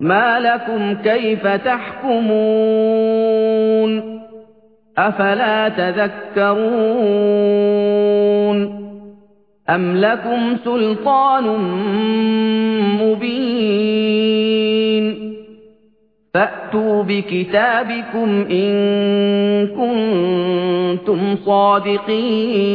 مَا لَكُمْ كَيْفَ تَحْكُمُونَ أَفَلَا تَذَكَّرُونَ أَمْ لَكُمْ سُلْطَانٌ مُّبِينٌ فَأْتُوا بِكِتَابِكُمْ إِن كُنتُمْ صَادِقِينَ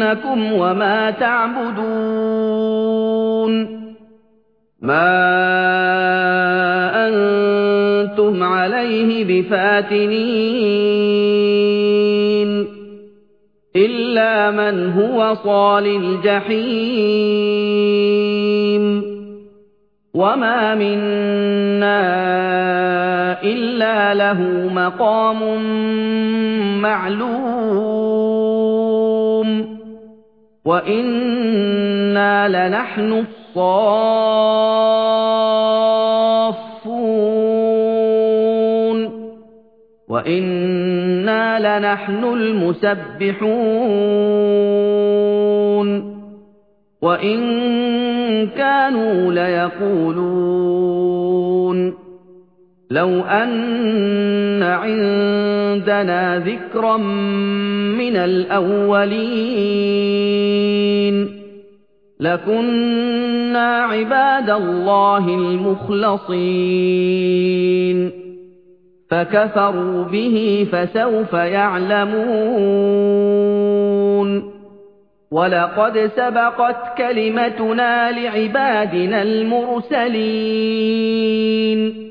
فَإِنَّكُمْ وَمَا تَعْبُدُونَ مَا أَنتُمْ عَلَيْهِ بِفَاتِنِينَ إِلَّا مَنْ هُوَ صَالِ الْجَحِيمِ وَمَا مِنَّا إِلَّا لَهُ مَقَامٌ مَّعْلُومٌ وَإِنَّا لَنَحْنُ الصَّافُّونَ وَإِنَّا لَنَحْنُ الْمُسَبِّحُونَ وَإِن كَانُوا لَيَقُولُونَ لَوْ أَنَّ عِندَنَا ذِكْرًا مِّنَ الْأَوَّلِينَ. لَكُنَّا عِبَادَ اللَّهِ الْمُخْلَصِينَ. فَكَفَرُوا بِهِ فَسَوْفَ يَعْلَمُونَ. وَلَقَدْ سَبَقَتْ كَلِمَتُنَا لِعِبَادِنَا الْمُرْسَلِينَ.